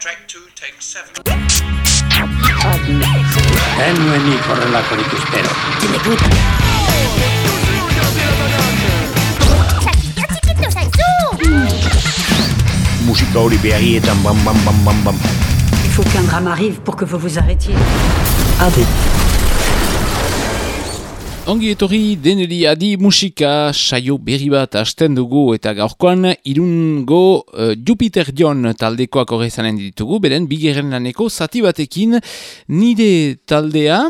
Track 2, take 7. Genuenik horrelakorik espero. Musika hori behagietan bam bam bam bam bam. Il faut qu'un drame arrive pour que vous vous arrêtiez. Adi. Ongi etorri deneri adi musika saio berri bat hasten dugu eta gaurkoan irungo uh, Jupiter John taldekoak horrezanen ditugu, beren bigeren laneko zati batekin nire taldea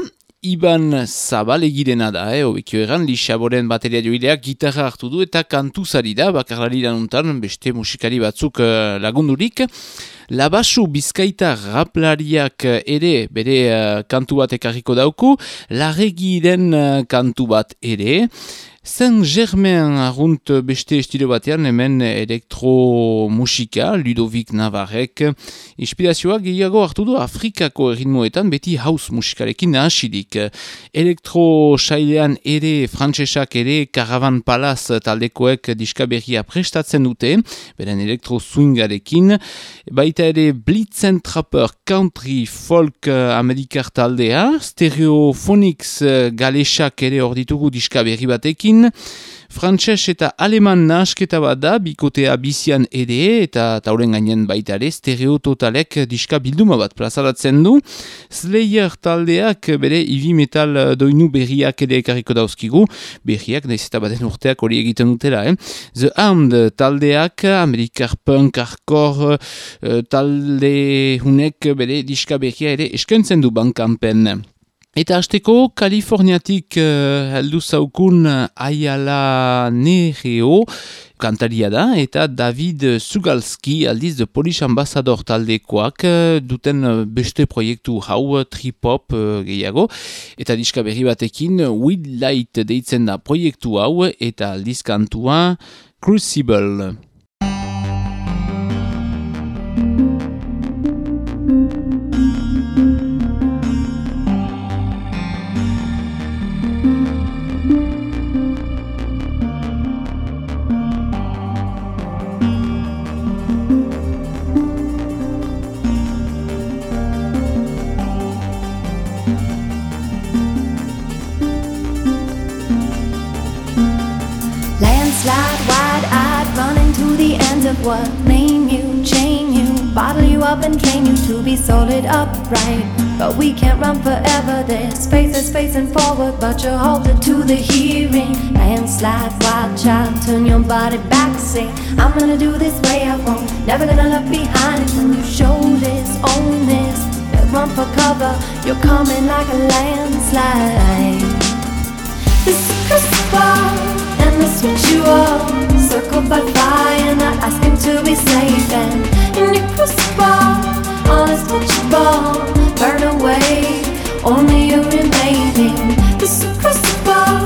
Iban Zabalegirena da, eh, obekio eran, Lixaboren bateria joileak gitarra hartu du eta kantuzari da, bakarlari lanuntan, beste musikari batzuk uh, lagundurik. Labasu bizkaita raplariak ere, bere uh, kantu bat ekarriko dauku, larregiren uh, kantu bat ere, Zen germen argunt beste estilo batean hemen elektromusika, Ludovic Navarrek. Inspirazioa gehiago hartu du Afrikako erritmoetan beti house musikarekin nahasidik. Elektro sailean ere, frantsesak ere, Caravan Palace taldekoek diskaberria prestatzen dute, beren elektro swingarekin. Baita ere Blitzen Trapper Country Folk Amerikar taldea, Stereophonics galesak ere hor ditugu diskaberri batekin, Frantses eta aleman nahasketa bat da, bikotea bizian ere eta tauren gainen baita ere, stereo totalek diska bilduma bat plazaratzen du. Slayer taldeak bere ibi metal doinu berriak ere ekarriko dauzkigu, berriak, naiz eta baten urteak hori egiten dutela. Eh? The Armed taldeak, amerikar punk, hardcore uh, talde hunek bere diska berria ere eskentzen du bankampen. Eta hasteko, Kaliforniatik uh, heldu zaukun Ayala Nereo kantaria da, eta David Sugalski aldiz de Polish Ambassador taldekoak duten beste proiektu hau trip-hop uh, gehiago, eta diska berri batekin Weed Light deitzen da proiektu hau, eta aldiz kantua Crucible. What name you, chain you, bottle you up and train you to be solid upright. But we can't run forever. There's spaces facing forward, but you're halted to the hearing. And Landslide, wild child, turn your body back. Say, I'm gonna do this way I won't. Never gonna look behind when you show this, own this. Run for cover. You're coming like a landslide. This is and the switch you Circled by fire and I ask him to be safe. And in your crucible, all is touchable Burn away, only you remaining. This is crucible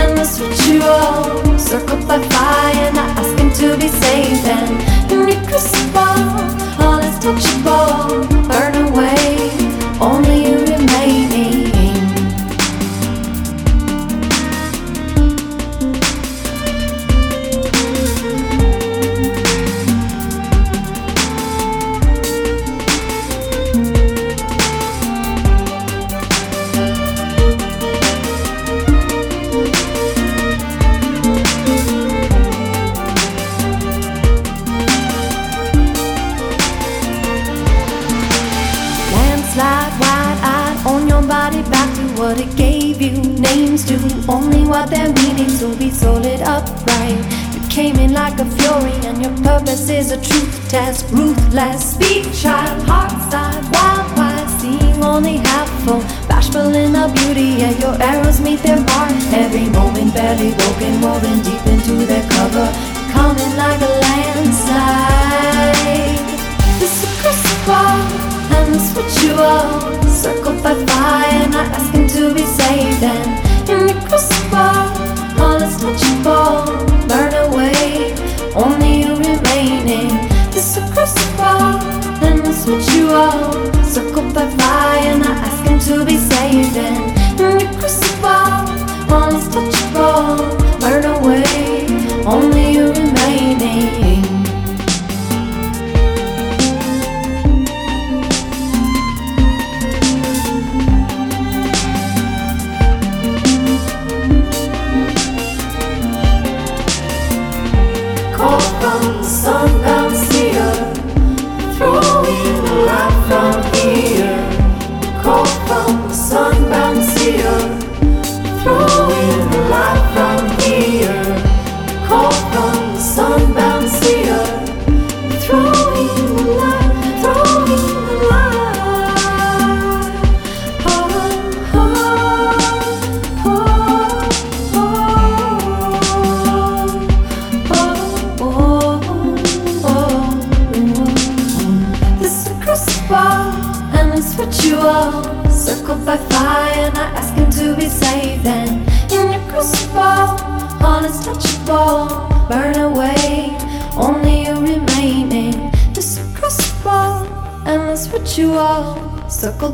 and the switch you Circled by fire and I ask him to be safe. And in your crucible, all is touchable Burn task, ruthless. Speed.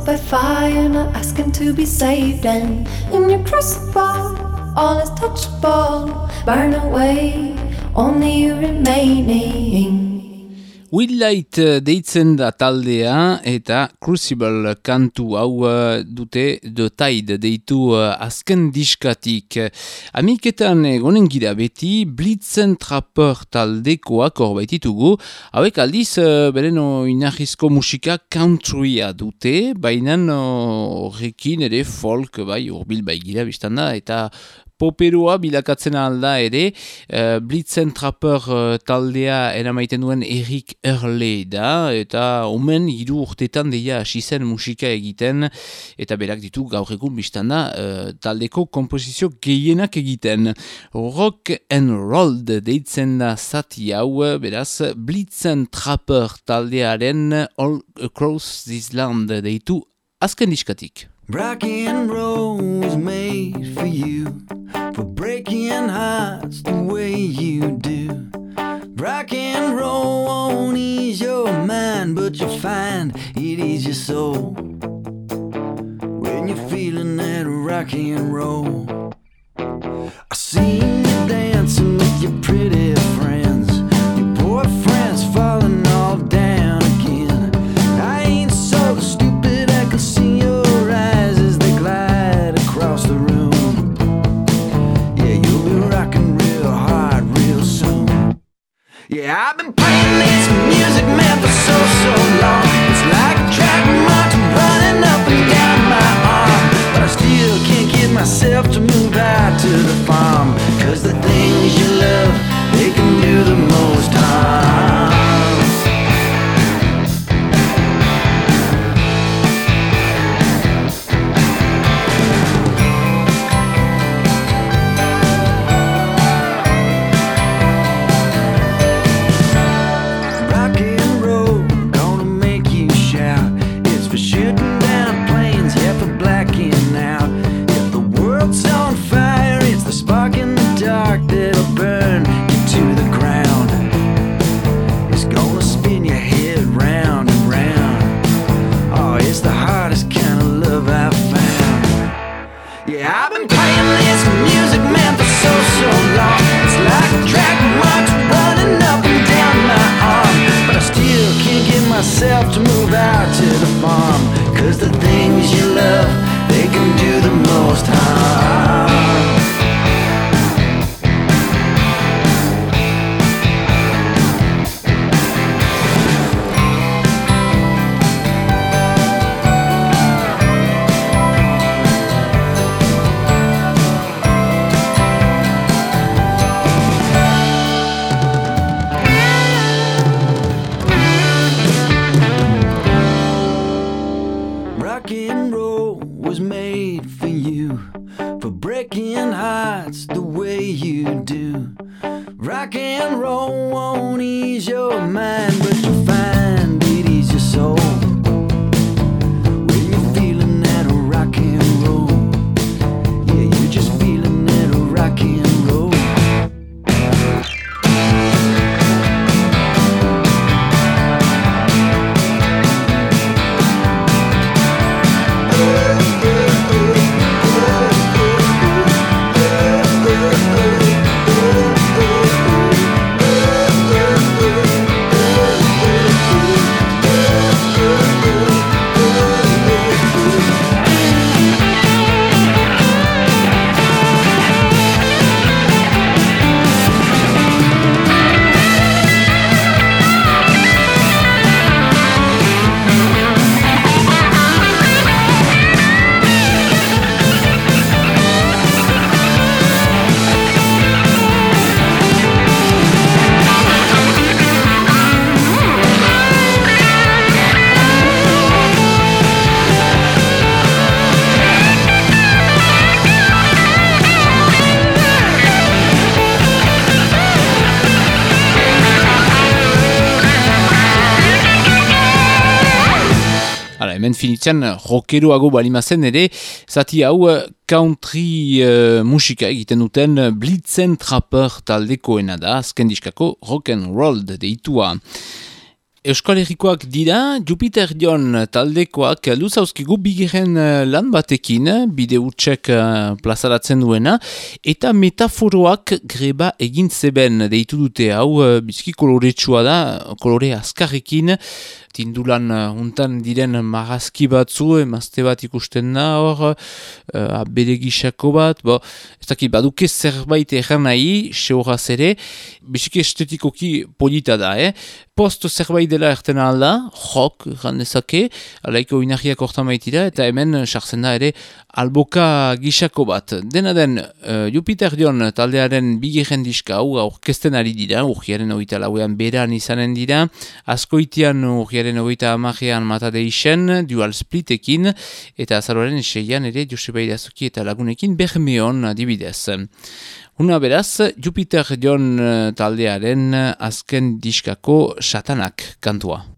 By fire, not asking to be saved. And in your crucible, all is touchable, burn away. Only you remaining. Light eh, deitzen da taldea eta Crucible kantu hau eh, dute The Tide deitu uh, azken diskatik. Amiketan egonen gira beti Blitzen Trapper taldekoak horbaititugu. Hauek aldiz beren inahizko musika countrya dute, baina horrekin ere folk bai urbil bai gira biztanda eta poperoa bilakatzen alda ere, uh, Blitzen Trapper uh, taldea eramaiten duen Erik Erle da, eta omen hiru urtetan deia hasi zen musika egiten, eta berak ditu gaur egun biztana uh, taldeko kompozizio gehienak egiten. Rock and Roll deitzen da zati hau, beraz, Blitzen Trapper taldearen All Across This Land deitu azken diskatik. Rock and roll was made for you, for breaking hearts the way you do. Rock and roll won't ease your mind, but you'll find it eases your soul. When you're feeling that rock and roll, I see you dancing with your pretty friends, Rock and roll was made for you, for breaking hearts the way you do. Rock and roll won't ease your mind, but you'll find it ease your soul. Hemen finitzen rockeroago balimazen ere, zati hau country uh, musika egiten duten Blitzen Trapper taldekoena da, azken diskako rock and roll deitua. Euskal Herrikoak dira, Jupiter John taldekoak luzauzkigu bigeren eh, lan batekin, bide utxek uh, plazaratzen duena, eta metaforoak greba egin zeben deitu dute hau, uh, bizki koloretsua da, kolore askarrekin, tindulan untan diren marazki batzu, emazte bat ikusten da hor, uh, abere gisako bat, bo, ez dakit, baduke zerbait erran nahi, sehoraz ere, biziki estetikoki polita da, eh? post zerbait dela erten alda, jok, randezake, alaiko inarriak orta maitira, eta hemen sartzen da ere alboka gisako bat. Dena den, uh, Jupiter Dion taldearen bigirren diska hau aurkesten ari dira, urgiaren oita lauean beran izanen dira, askoitian urgiaren oita amajean matade isen, dual splitekin, eta azaroaren eseian ere Joseba Idazuki eta lagunekin bermeon adibidez. Una beraz, Jupiter John eh, taldearen azken diskako satanak kantua.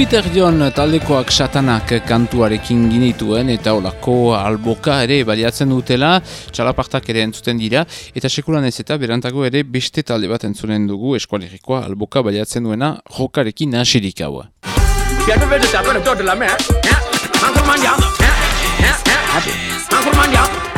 Jupiter John taldekoak satanak kantuarekin ginituen eta olako alboka ere baliatzen dutela, txalapartak ere entzuten dira, eta sekulan ez eta berantago ere beste talde bat entzunen dugu eskualerikoa alboka baliatzen duena jokarekin hasirik hau.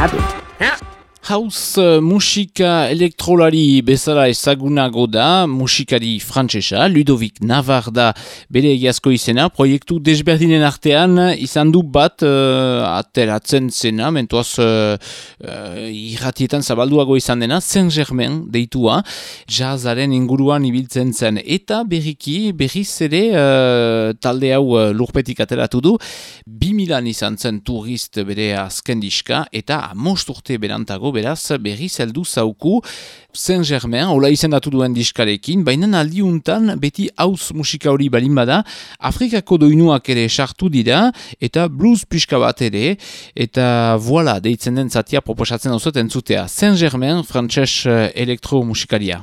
Haus uh, musika elektrolari bezala ezagunago da, musikari frantsesa Ludovic Navar da bere egiazko izena, proiektu desberdinen artean izan du bat uh, ateratzen zena, mentuaz uh, uh, irratietan zabalduago izan dena, Saint-Germain deitua, jazaren inguruan ibiltzen zen, eta berriki, berriz ere uh, talde hau lurpetik ateratu du, 2000an izan zen turist bere azken diska, eta amost urte berantago beraz berri zeldu zauku Saint Germain, hola izendatu duen diskarekin, baina aldiuntan beti haus musika hori balin bada, Afrikako doinuak ere sartu dira, eta blues pixka bat ere, eta voila, deitzen den zatia proposatzen hau entzutea. Saint Germain, frantses eh, elektromusikaria.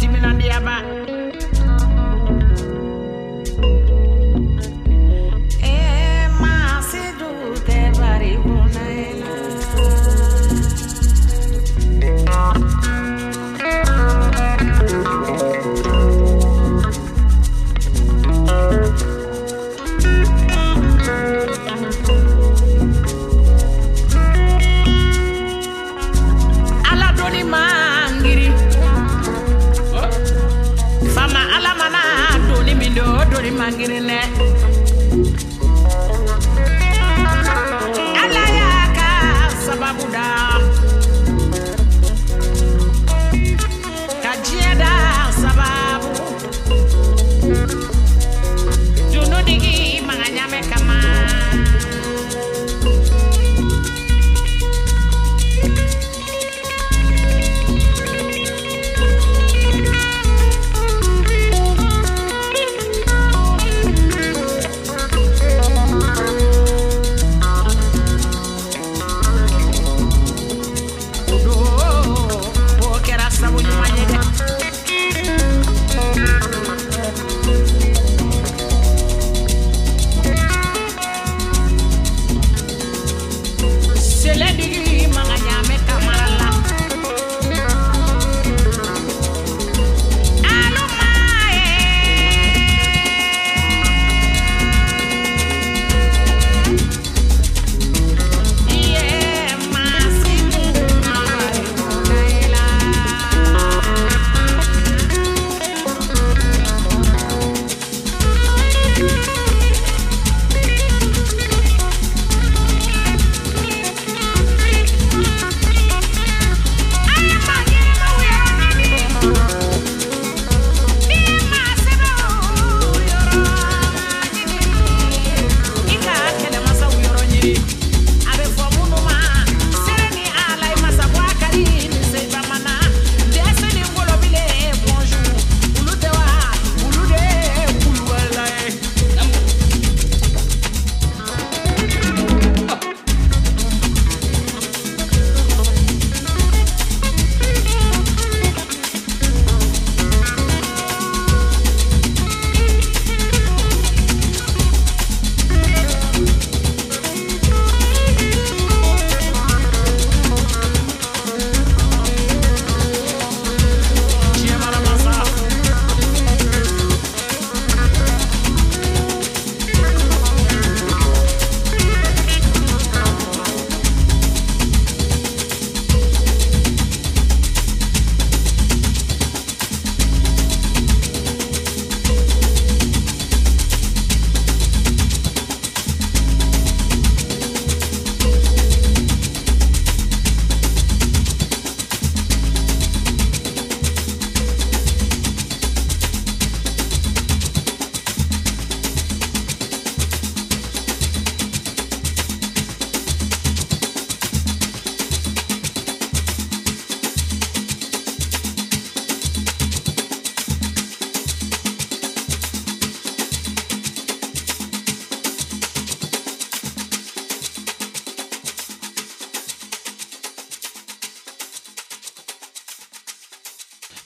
Demon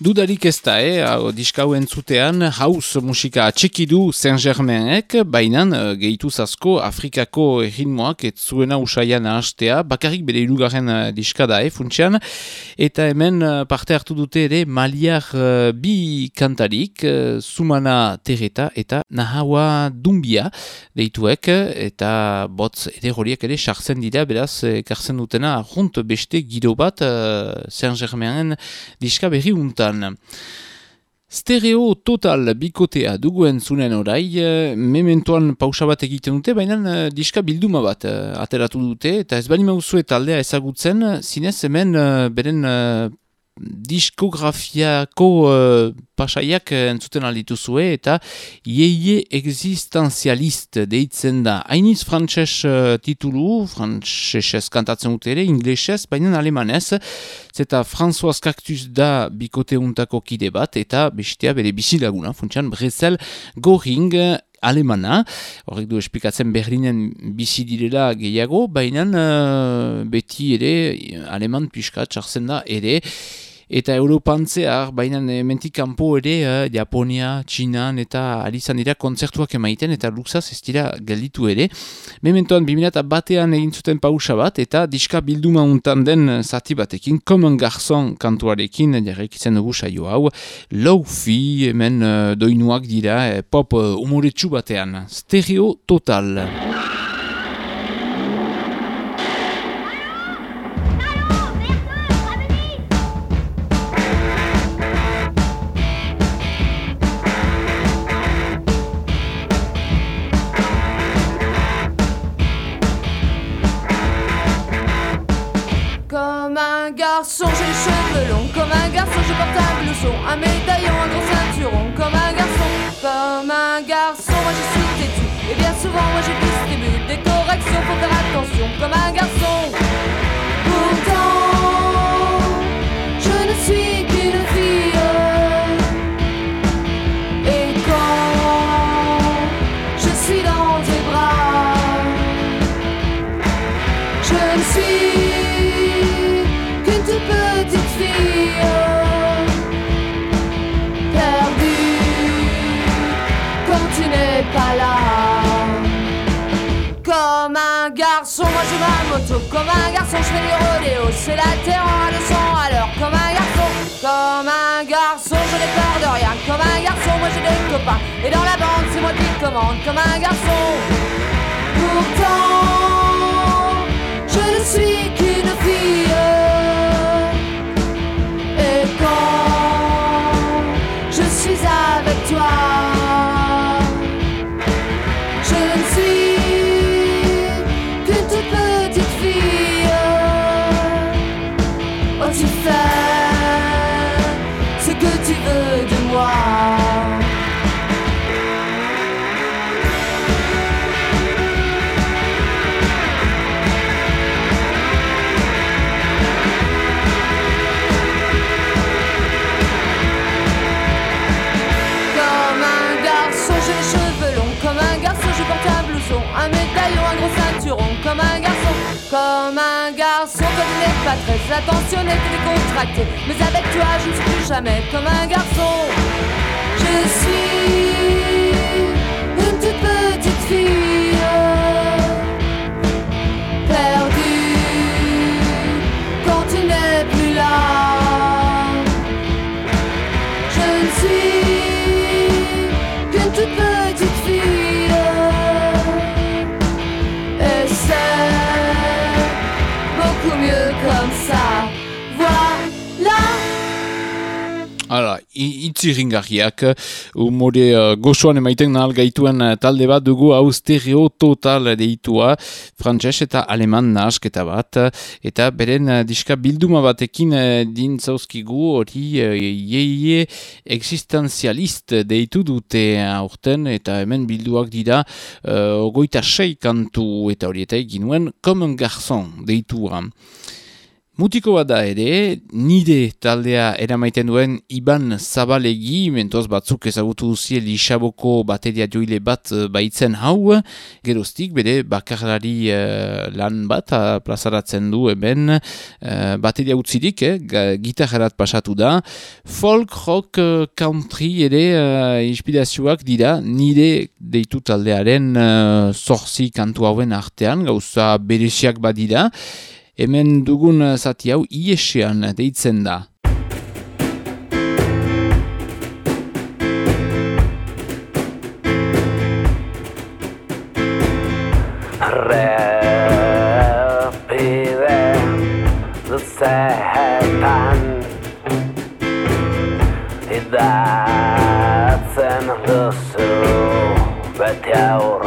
Dudarik ez da, eh? Diskau entzutean, haus musika atxekidu Saint-Germainek, baina uh, gehitu zazko Afrikako ritmoak ez zuena usaian ahastea, bakarrik bere irugarren uh, diska da, eh, funtsian, eta hemen uh, parte hartu dute ere maliar bi kantarik, Sumana Tereta eta Nahawa Dumbia deituek, eta botz ere horiek ere sartzen dira, beraz, ekartzen dutena, junt beste giro bat Saint-Germainen diska berri untan. Stereo total bikotea duguen zunen orai, eh, mementoan pausa bat egiten dute, baina uh, diska bilduma bat uh, ateratu dute, eta ez bali mauzue taldea ezagutzen, zinez hemen beren diskografiako uh, pasaiak entzuten aldituzue eta ieie existenzialist deitzen da. Hainiz frantxez uh, titulu, frantxez kantatzen dute ere, inglesez, baina alemanez, zeta François Cactus da bikote untako kide bat eta bestea bere bizilaguna, funtsian Brezel Goring, alemana, horrek du esplikatzen Berlinen bizi direla gehiago, baina uh, beti ere aleman pixka txartzen da ere, eta Europantzear, baina mentik kanpo ere, eh, Japonia, Txinan eta alizan dira kontzertuak emaiten eta luxaz ez dira gelditu ere. Mementoan, 2000 batean egin zuten pausa bat eta diska bilduma untan den zati batekin, Common Garçon kantuarekin, jarek izan dugu saio hau, Low-fi, hemen uh, doinuak dira, eh, pop umoretsu batean, stereo total. J'ai les cheveux longs. Comme un garçon, je porte un blouson, un médaillon, un gros ceinturon. Comme un garçon, comme un garçon, moi je suis têtu. Et bien souvent, moi je distribue des corrections, faut faire attention. Comme un garçon, Comme un garçon, je fais du rodéo. C'est la terre en leçon à l'heure. Comme un garçon, comme un garçon, je n'ai peur de rien. Comme un garçon, moi j'ai des copains. Et dans la bande, c'est moi qui commande. Comme un garçon, pourtant, je ne suis qu'une fille. je suis avec toi. Comme un garçon, comme un garçon, il n'est pas très attentionné, très décontracté. Mais avec toi, je ne suis plus jamais comme un garçon. Je suis une toute petite fille, Hala, itzi ringarriak, umore uh, gozoan emaiten nahal gaituen uh, talde bat dugu hau stereo total deitua, frantses eta aleman nahasketa bat, eta beren uh, diska bilduma batekin uh, dintzauzkigu hori uh, ieie existenzialist deitu dute aurten, eta hemen bilduak dira uh, ogoita sei kantu eta horieta eginuen, Common Garçon deitua. Mutiko bat da ere, nide taldea eramaiten duen Iban Zabalegi, mentoz batzuk ezagutu duzie Lixaboko bateria joile bat eh, baitzen hau, geroztik bere bakarlari uh, lan bat uh, plazaratzen du hemen. Uh, bateria utzirik, eh, gitarrat pasatu da. Folk, rock, country ere uh, inspirazioak dira, nide deitu taldearen uh, zorzi kantu hauen artean, gauza bereziak badira, hemen dugun zati hau iesean deitzen da. Repide luzeetan Idatzen duzu beti aurrera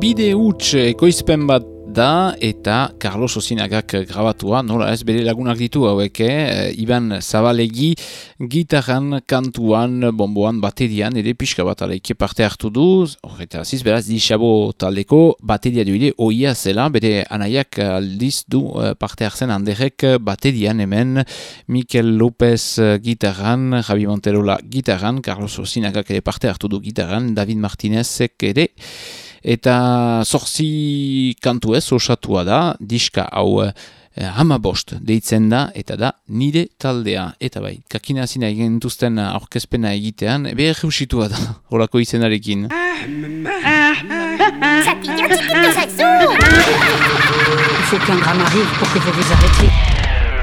bide huts ekoizpen bat da eta Carlos Osinagak grabatua, nola ez bere lagunak ditu hauek, eh? Iban Zabalegi gitarran, kantuan, bomboan, baterian, ere pixka bat aleike parte hartu du, horreta aziz, beraz, disabo taldeko bateria duile oia zela, bere anaiak aldiz du eh, parte hartzen handerek baterian hemen, Mikel López gitarran, Javi Monterola gitarran, Carlos Osinagak ere parte hartu du gitarran, David Martinezek ere, eta zorzi kantu ez osatua da, diska hau eh, hama bost deitzen da, eta da nire taldea. Eta bai, kakina zina egin duzten aurkezpena egitean, behar eusitua da, horako izenarekin. Il faut qu'un drame pour que vous vous arrêtiez.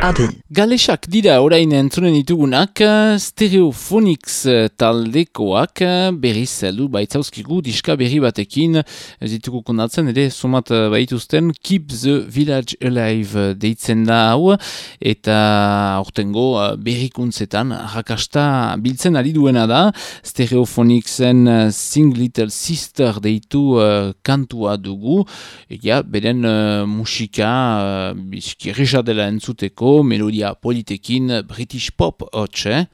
Adi. Galesak dira orain entzunen ditugunak Stereophonics taldekoak berriz heldu baitzauzkigu diska berri batekin. Ez ditugu kondatzen ere somat baituzten Keep the Village Alive deitzen da hau. Eta aurtengo berrikuntzetan rakasta biltzen ari duena da. Stereophonicsen Sing Little Sister deitu uh, kantua dugu. Ja, beren uh, musika uh, bizki erresa dela entzuteko melodia politekin British Pop hotxe.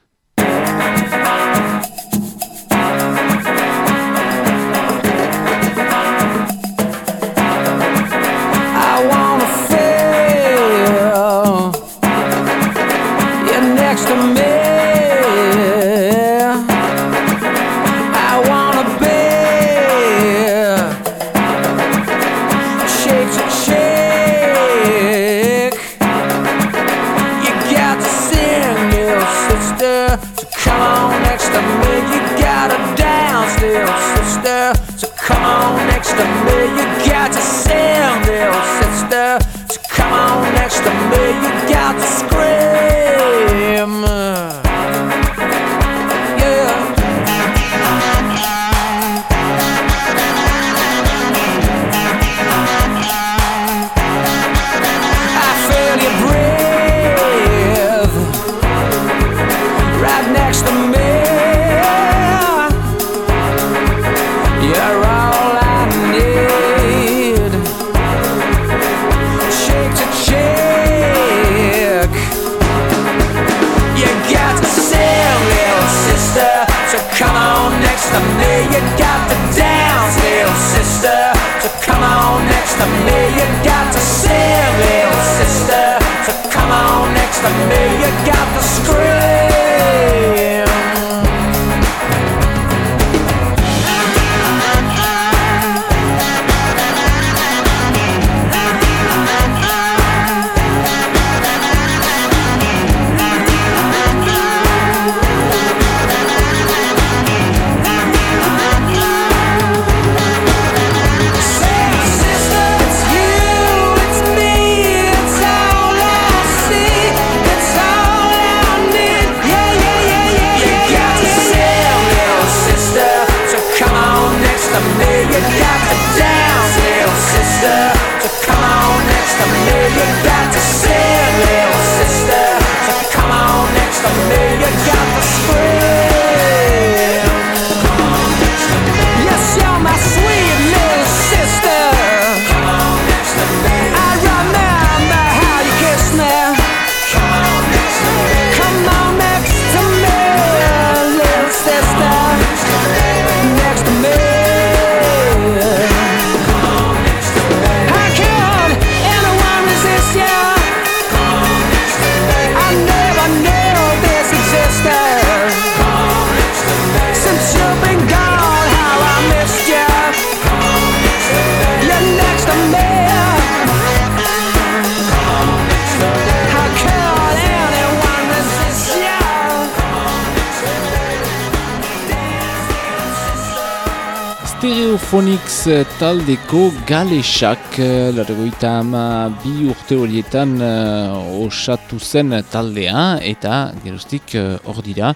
Taldeko galesak, eh, largoita ama bi urte horietan uh, osatu zen taldea, eta geroztik eh, hor dira.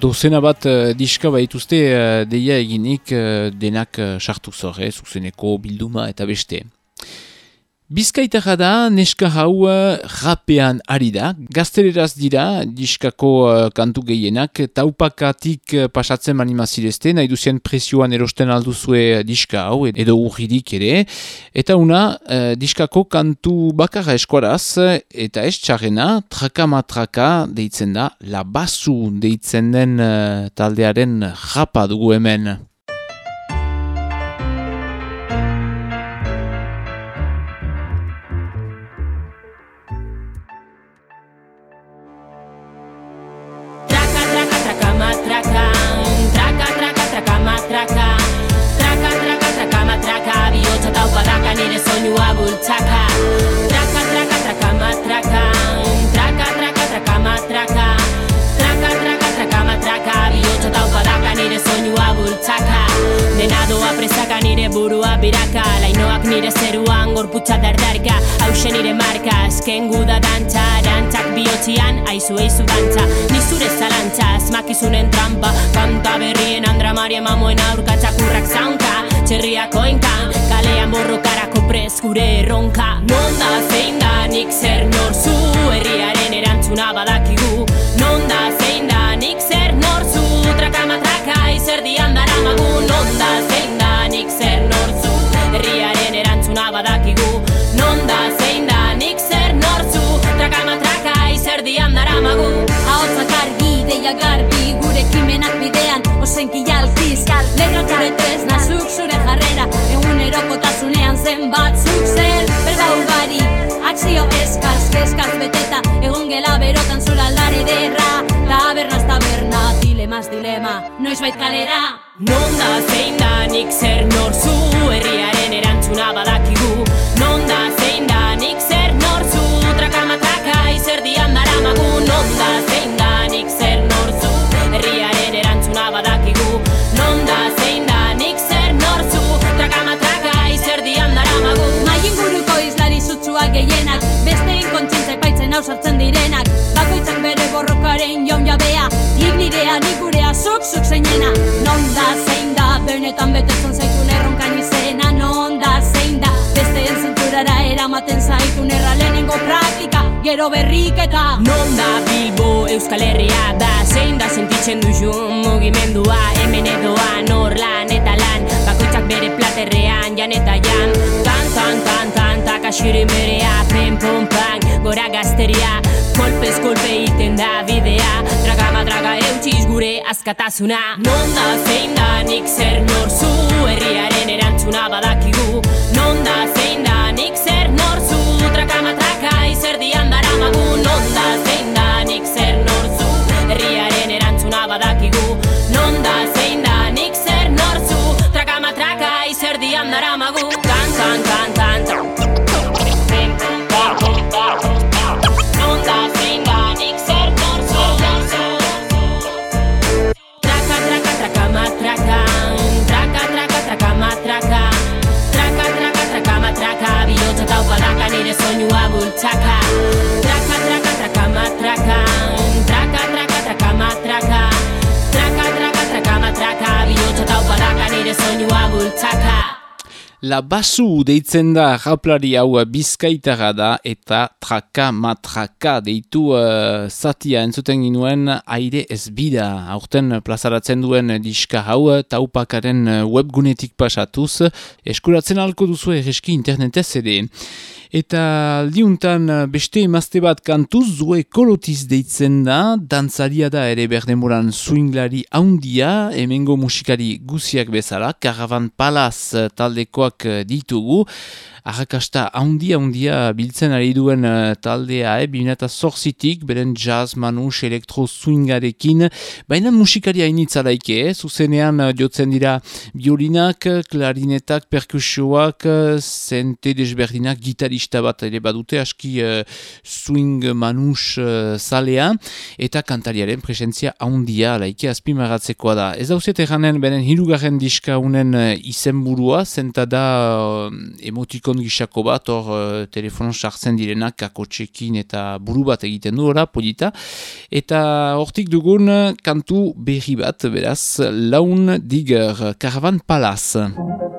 Dozena bat uh, diska baituzte uh, deia eginik uh, denak uh, sartu zorre, zuzeneko bilduma eta beste. Bizkaitarra da, neska hau uh, rapean ari da. Gazteleraz dira, diskako uh, kantu gehienak, taupakatik uh, pasatzen manimazirezte, nahi duzien presioan erosten alduzue diska hau, edo urridik ere. Eta una, uh, diskako kantu bakarra eskuaraz, eta ez txarrena, traka matraka deitzen da, labazu deitzen den uh, taldearen rapa dugu hemen. Nire zeruan gorputza dardarka Hauxe nire marka azken guda dantza Dantzak bihotzian aizu eizu dantza. Ni zure zalantza asmakizunen trampa Kanta berrien andra maria mamoen aurka Txakurrak zaunka, txerriak oinka Kalean borrokarako prez gure erronka. Non da zein da nik zer norzu Herriaren erantzuna badakigu. Non da zein da nik zer norzu Traka matraka izerdian daramagu. Non zein garbi, gure kimenak bidean, osenki jalkiz Letra zure tresna, zuk zure jarrera, egunerokotasunean zen batzuk zer Berba ugari, akzio eskaz, keskaz beteta, egon gela berotan zura aldare derra Tabernaz taberna, dilemaz dilema, noiz bait kalera? Non da zein da nik zer norzu Herriaren erantzuna badakigu ausartzen direnak. Bakoitzak bere borrokaren jaun jabea Nik nirea, nik gurea, zuk zuk zeinena. Non da zein da, benetan betetzen zaitun erronkan izena Non da zein da, besteen zinturara eramaten zaitun erra lehenengo praktika Gero berriketa. Non da Bilbo Euskal Herria da Zein da sentitzen duzun mugimendua takasirin berea Pen pon pan gora gazteria Kolpez kolpe iten da bidea. Traga madraga eutxiz gure askatasuna. Non da zein da nik zer norzu Herriaren erantzuna badakigu. Non da zein da nik zer norzu Traka matraka izerdian daramagu. Non da zein taupadaka nire soinua bultzaka Traka traka traka matraka Traka traka traka matraka Traka traka traka matraka Bihotza taupadaka nire soinua bultzaka La basu deitzen da raplari hau bizkaitara da eta traka matraka deitu uh, zatia entzuten ginuen aire ez bida. Aurten plazaratzen duen diska hau taupakaren webgunetik pasatuz. Eskuratzen alko duzu erreski internetez ere. Eta liuntan beste emazte bat kantuz zue kolotiz deitzen da, dantzaria da ere berdemoran swinglari haundia, hemengo musikari guziak bezala, Caravan Palace taldekoak ditugu, arrakasta haundia haundia biltzen ari duen uh, taldea, eh, bineta zorzitik, beren jazz, manus, elektro swingarekin, baina musikari hainitza daike, eh, zuzenean uh, jotzen dira violinak, klarinetak, perkusioak, uh, zente desberdinak, gitarista bat ere badute, aski uh, swing manus uh, zalea, eta kantariaren presentzia haundia, laike azpimaratzekoa da. Ez dauzet eranen, beren hirugarren diska unen uh, izenburua, zentada uh, emotikon gisako bat, hor uh, telefonon sartzen direnak kakotxekin eta buru bat egiten du, ora, polita. Eta hortik dugun kantu berri bat, beraz, Laun Digger, Caravan Palace.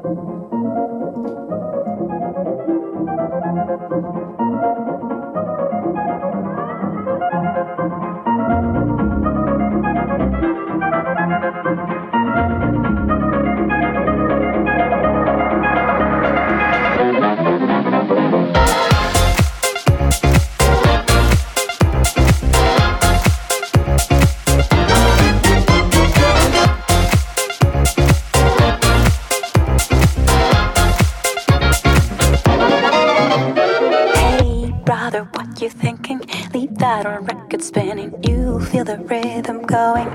You thinking? Leave that on record spinning. You feel the rhythm going.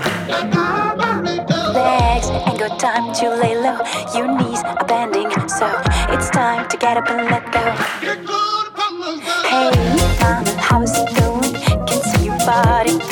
Legs ain't got time to lay low. Your knees are bending, so it's time to get up and let go. Hey, mama, how's it going? Can see your body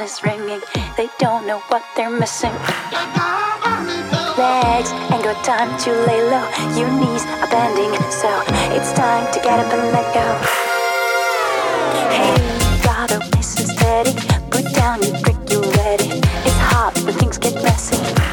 is ringing. They don't know what they're missing. Legs ain't got time to lay low. Your knees are bending, so it's time to get up and let go. Hey, brother, listen steady. Put down your drink, you're ready. It's hot when things get messy.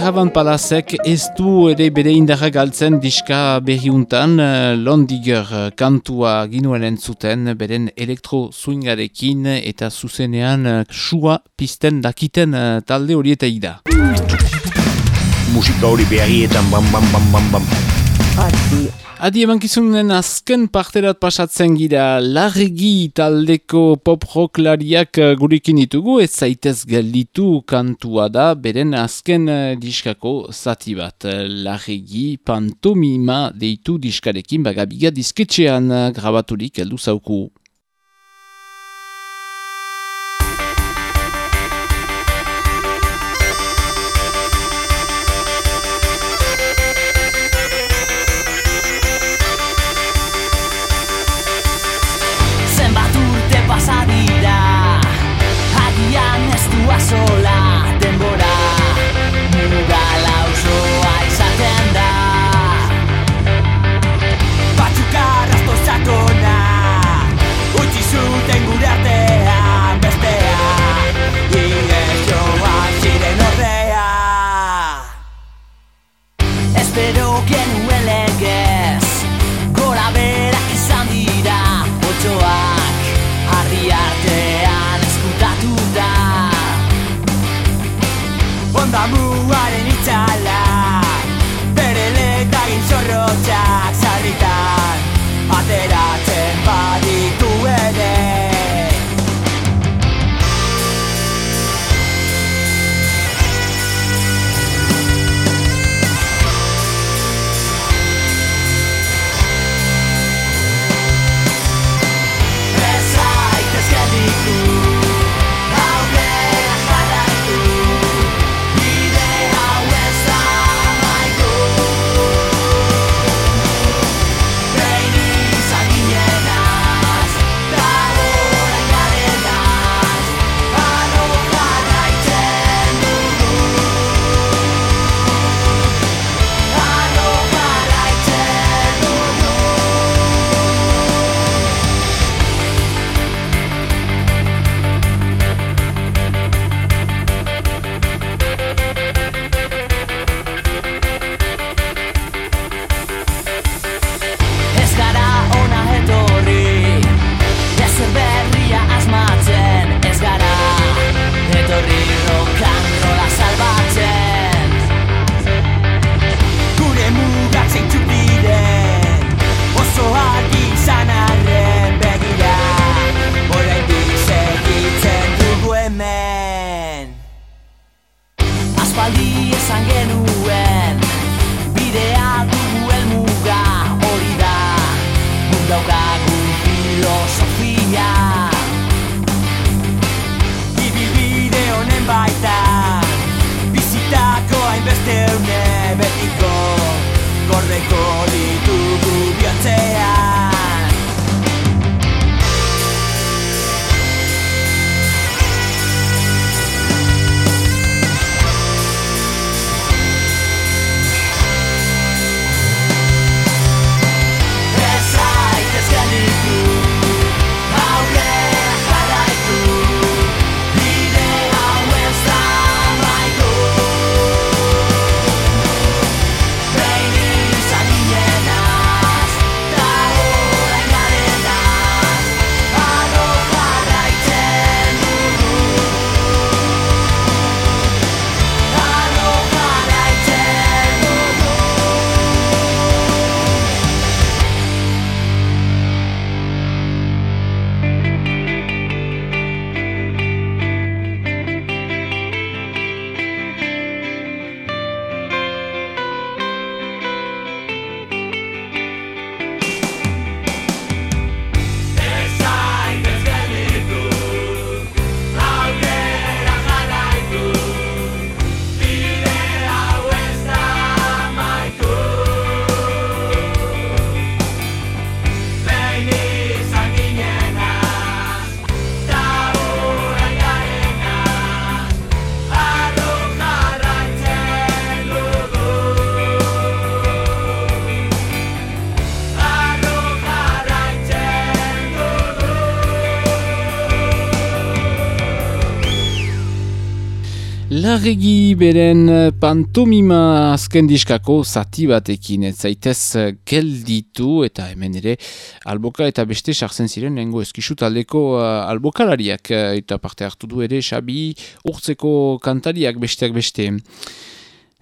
Caravan Palazek ez du ere bere indarra galtzen diska berriuntan eh, Londiger eh, kantua ginuen entzuten beren elektro swingarekin eta zuzenean eh, sua pisten dakiten talde horieta da. Musika hori beharietan bam bam bam bam bam. Adi emankizunen azken parterat pasatzen gira largi taldeko pop rock lariak eh, gurekin ditugu, ez zaitez gelditu kantua da, beren azken eh, diskako zati bat. Eh, Largi pantomima deitu diskarekin bagabiga disketxean grabaturik heldu zauku. Onda muaren itzala Larregi beren pantomima azken diskako zati batekin, ez zaitez gelditu eta hemen ere alboka eta beste sartzen ziren nengo eskisu taldeko uh, albokalariak eta parte hartu du ere xabi urtzeko kantariak besteak beste.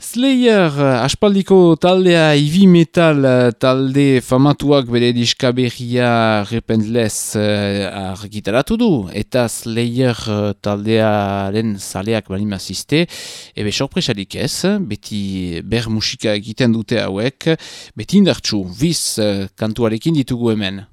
Slayer, aspaldiko taldea Ivi Metal talde famatuak bere diskaberria rependlez uh, argitaratu du. Eta Slayer taldearen zaleak balima ziste, ebe sorpresarik ez, beti ber musika egiten dute hauek, beti indartxu, viz uh, kantuarekin ditugu hemen.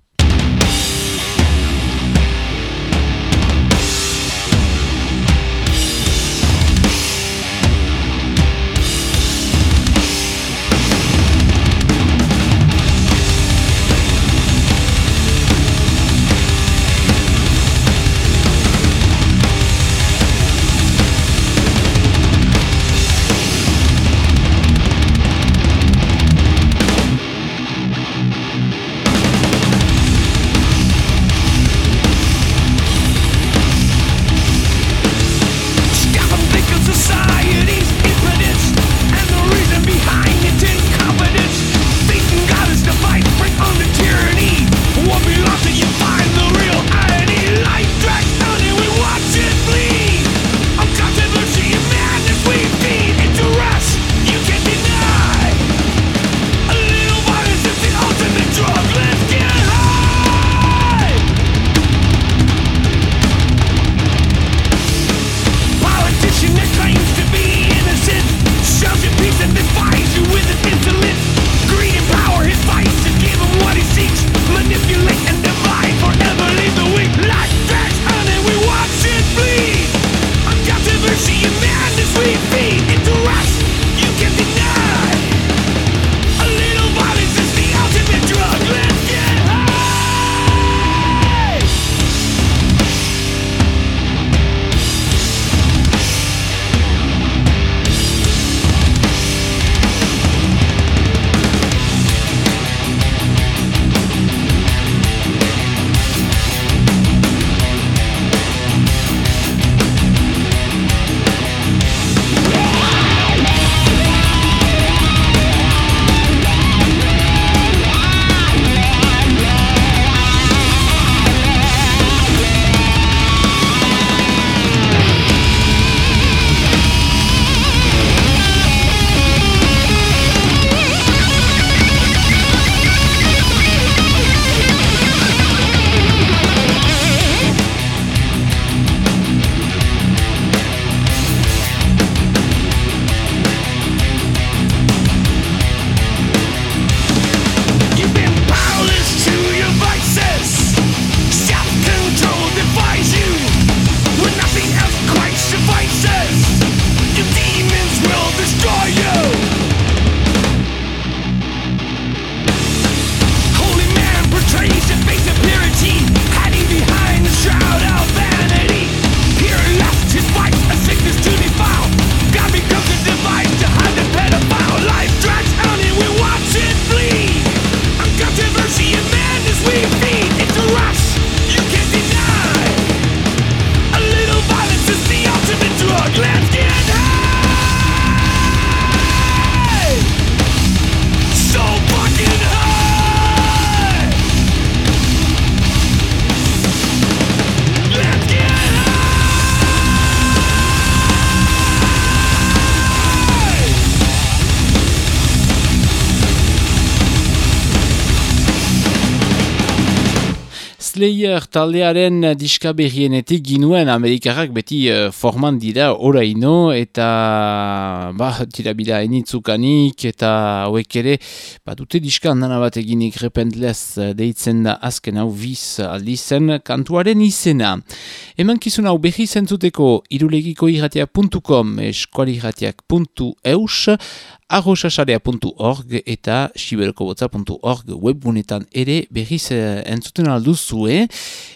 Slayer taldearen diska berrienetik ginuen Amerikarrak beti uh, forman dira oraino eta ba, tira bila enitzukanik eta hauek ere ba, dute diska handana bat eginik rependlez eh, deitzen da azken hau biz aldizen kantuaren izena. Eman kizun hau berri zentzuteko irulegiko irratiak.com eskualirratiak.eus arrosasarea.org eta siberkobotza.org webgunetan ere berriz eh, entzuten alduzue.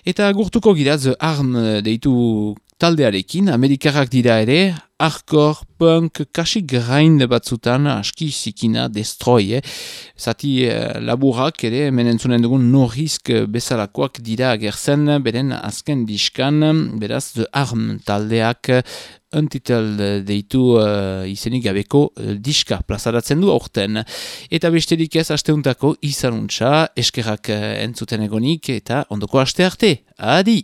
Eta gurtuko giraz arm deitu taldearekin, amerikarrak dira ere, hardcore, punk, kasi grind batzutan, aski zikina, destroy, eh? zati eh, laburak ere, menentzunen dugun no risk bezalakoak dira agertzen, beren azken diskan, beraz, the arm taldeak Untitled deitu uh, izenik gabeko uh, diska plazaratzen du aurten. Eta besterik ez asteuntako izanuntza, eskerrak uh, entzuten egonik eta ondoko aste arte. Adi!